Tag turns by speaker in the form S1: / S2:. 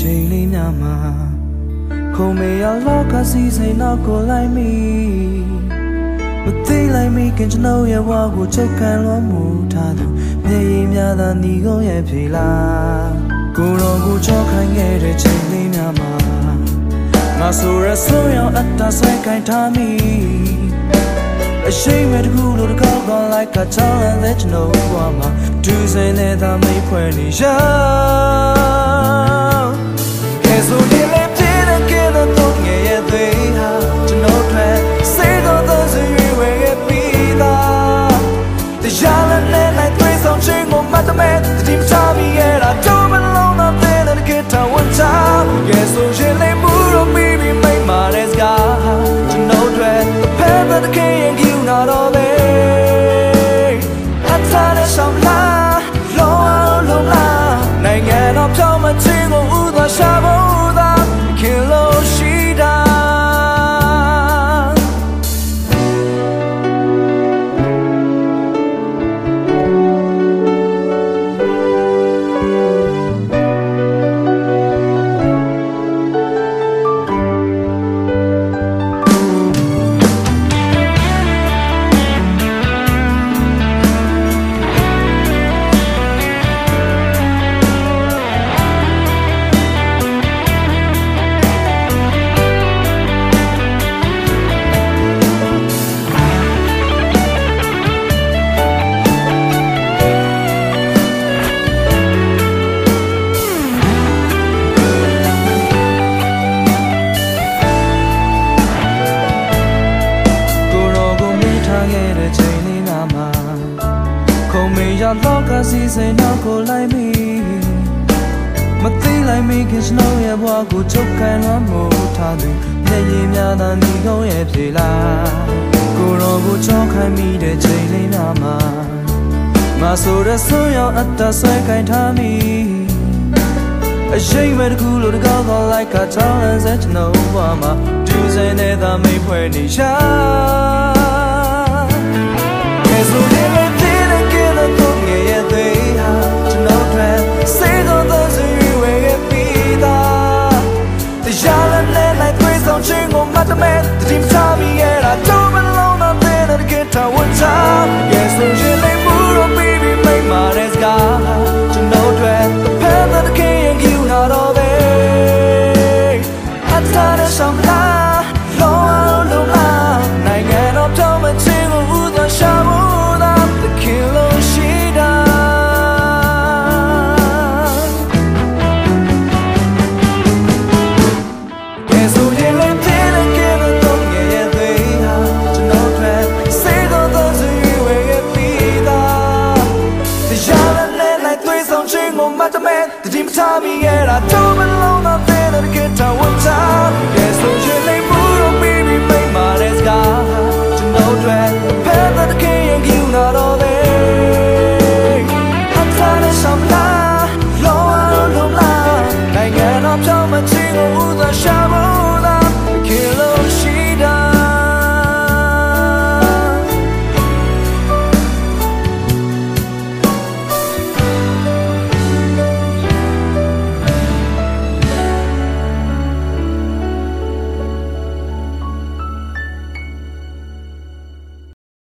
S1: ချိန်လေးများမှာခုံမေရလောကစီစိန်နောက်ကိုလိုက်မိမသိလိုက်မိခင်ကျွန်တော်ရဲ့ဘဝကိုချုပ်ကန်လို့မူထားသူမျက်ရည်များသာညီကုန်ရဲ့ဖြေလားကိုတော်ကိုချောခိုင်းခဲ့တဲ့ချိန်လေးများမှာငါဆိုရဆိုးရောအတ္တဆွဲခိုင်းထားမိအရှိန်မဲ့တကူလို့တကောက်ကောလိုက်ကချောင်းတဲ့ကျွန်တော်ဘဝမှာဒူးစင်းနေတာမိဖွဲ့နေရကဲ ဆိုရင်လည်းပြည့်တဲ့ကဲတော့ငယ်ရဲ့သေးဟာကျွန်တော်ထွက်စေတော့သောစရွေဝဲရဲ့ပြီးသားတရားလည်းနဲ့နိုင်သွေးဆောင်ချင်းကိုမတ်တမဲဒီမချမီရဲ့တာတော့မလုံးတော့တဲ့တဲ့ကထဝချာကဲဆိုရင်လည်းမူတော့ပြီးပြီးမိတ်မာတဲ့စကားကျွန်တော်ထွက်ဖဲတဲ့ကရင်ကူနာတော့ပဲအထာနဲ့ဆောင် စီစိန်နောက်ကိုလိုက်မိမသိလိုက်မိခင်စနိုးရဲ့ဘဝကိုချုပ်ကန်လို့မို့ထားသူမျက်ရည်များသာညီကုန်ရဲ့ဖြေလားကိုရောကိုချောခိုင်းမိတဲ့ချိန်လေးနာမှာငါဆိုတဲ့ဆွရောအတ္တဆွဲကင်ထားမိအရှိန်မဲ့တကူလို့တကောက်ကောလိုက်ကချောင်းလန်းစဲကျွန်တော်ဘဝမှာဒူးစင်းနေတာမိတ်ဖွဲ့နေရှာ ချင်းကိုမတ်တမဲတည်ချမိရဲ့တာတော့မလုံးတော့တဲ့တဲ့ကထဝချာကဲဆိုရင်လည်းမူတော့ baby မိတ်မာတဲ့စကားကျွန်တော်ထွက်ဖဲတဲ့ ချင်းကိုမတ်တမဲတတိမချမိရဲ့တာတော့မလုံးတော့တဲ့တဲ့ကထဝချာကဲ